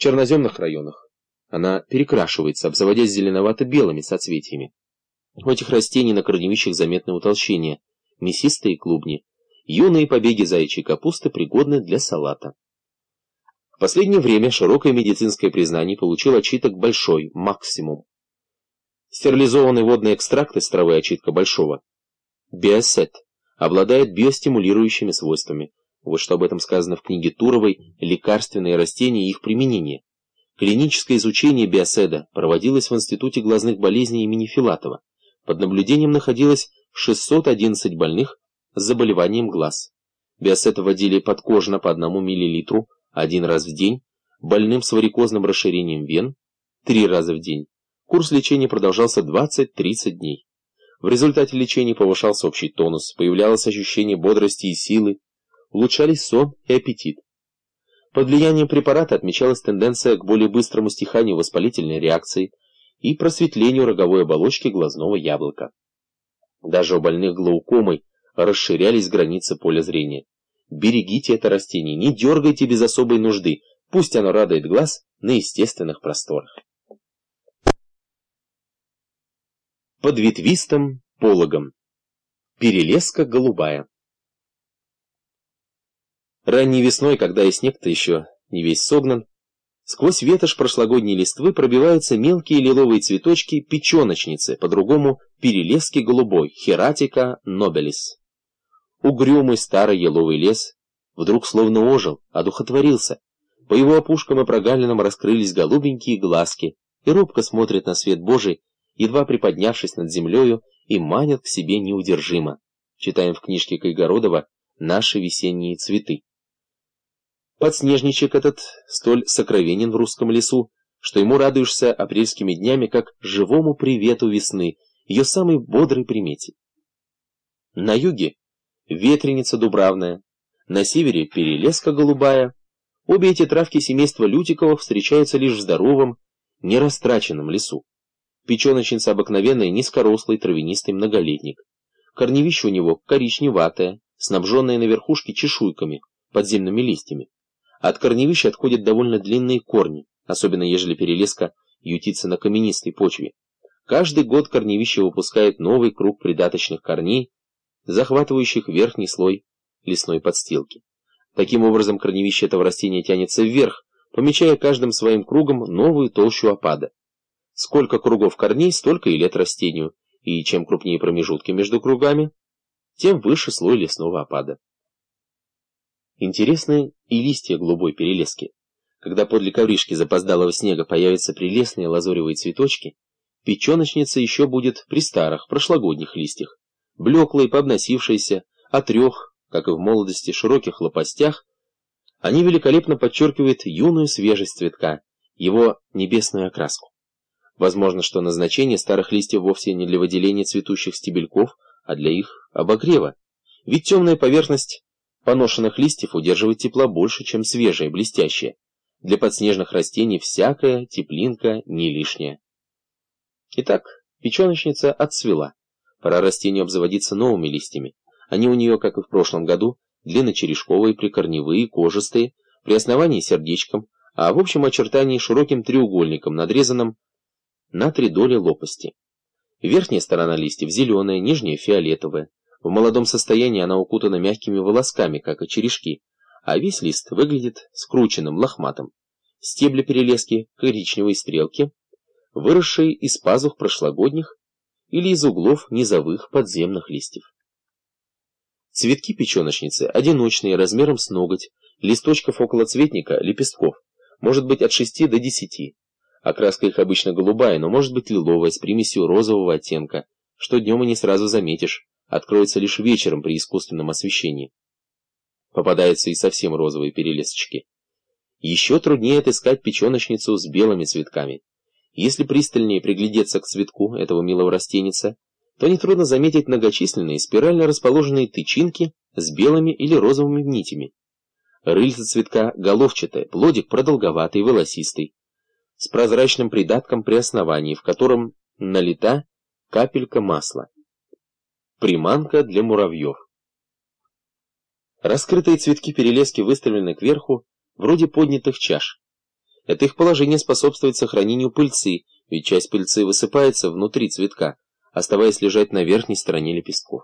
Черноземных районах она перекрашивается, обзаводясь зеленовато-белыми соцветиями. У этих растений на корневищах заметное утолщение, мясистые клубни, юные побеги заячьей капусты пригодны для салата. В последнее время широкое медицинское признание получил очиток большой, максимум. Стерилизованный водный экстракт из травы очитка большого, биосет, обладает биостимулирующими свойствами. Вот что об этом сказано в книге Туровой «Лекарственные растения и их применение». Клиническое изучение биоседа проводилось в Институте глазных болезней имени Филатова. Под наблюдением находилось 611 больных с заболеванием глаз. Биосет вводили подкожно по 1 мл один раз в день, больным с варикозным расширением вен три раза в день. Курс лечения продолжался 20-30 дней. В результате лечения повышался общий тонус, появлялось ощущение бодрости и силы, улучшались сон и аппетит. Под влиянием препарата отмечалась тенденция к более быстрому стиханию воспалительной реакции и просветлению роговой оболочки глазного яблока. Даже у больных глаукомой расширялись границы поля зрения. Берегите это растение, не дергайте без особой нужды, пусть оно радует глаз на естественных просторах. Под ветвистым пологом. Перелеска голубая. Ранней весной, когда и снег-то еще не весь согнан, сквозь ветошь прошлогодней листвы пробиваются мелкие лиловые цветочки печеночницы, по-другому перелески голубой, хератика нобелис. Угрюмый старый еловый лес вдруг словно ожил, одухотворился. По его опушкам и прогалинам раскрылись голубенькие глазки и робко смотрят на свет Божий, едва приподнявшись над землею, и манят к себе неудержимо. Читаем в книжке Кайгородова «Наши весенние цветы». Подснежничек этот столь сокровенен в русском лесу, что ему радуешься апрельскими днями, как живому привету весны, ее самой бодрой примете. На юге ветреница дубравная, на севере перелеска голубая. Обе эти травки семейства лютиковых встречаются лишь в здоровом, нерастраченном лесу. Печеночница обыкновенная, низкорослый, травянистый многолетник. Корневище у него коричневатое, снабженное на верхушке чешуйками, подземными листьями. От корневища отходят довольно длинные корни, особенно ежели перелеска ютится на каменистой почве. Каждый год корневище выпускает новый круг придаточных корней, захватывающих верхний слой лесной подстилки. Таким образом, корневище этого растения тянется вверх, помечая каждым своим кругом новую толщу опада. Сколько кругов корней, столько и лет растению, и чем крупнее промежутки между кругами, тем выше слой лесного опада. Интересны и листья голубой перелески. Когда подле ковришки запоздалого снега появятся прелестные лазоревые цветочки, печеночница еще будет при старых, прошлогодних листьях, блеклые, пообносившиеся, о трех, как и в молодости, широких лопастях, они великолепно подчеркивают юную свежесть цветка, его небесную окраску. Возможно, что назначение старых листьев вовсе не для выделения цветущих стебельков, а для их обогрева. Ведь темная поверхность поношенных листьев удерживает тепла больше, чем свежее, блестящее. Для подснежных растений всякая теплинка не лишняя. Итак, печеночница отцвела. Пора растению обзаводиться новыми листьями. Они у нее, как и в прошлом году, длинночерешковые, прикорневые, кожистые, при основании сердечком, а в общем очертании широким треугольником, надрезанным на три доли лопасти. Верхняя сторона листьев зеленая, нижняя фиолетовая. В молодом состоянии она укутана мягкими волосками, как и черешки, а весь лист выглядит скрученным, лохматым. Стебли перелески, коричневые стрелки, выросшие из пазух прошлогодних или из углов низовых подземных листьев. Цветки печеночницы одиночные, размером с ноготь, листочков около цветника, лепестков, может быть от 6 до 10. Окраска их обычно голубая, но может быть лиловая, с примесью розового оттенка, что днем и не сразу заметишь, откроется лишь вечером при искусственном освещении. Попадаются и совсем розовые перелесочки. Еще труднее отыскать печеночницу с белыми цветками. Если пристальнее приглядеться к цветку этого милого растеница, то нетрудно заметить многочисленные спирально расположенные тычинки с белыми или розовыми нитями. Рыльце цветка головчатое, плодик продолговатый, волосистый, с прозрачным придатком при основании, в котором налита капелька масла. Приманка для муравьев. Раскрытые цветки перелески выставлены кверху, вроде поднятых чаш. Это их положение способствует сохранению пыльцы, ведь часть пыльцы высыпается внутри цветка, оставаясь лежать на верхней стороне лепестков.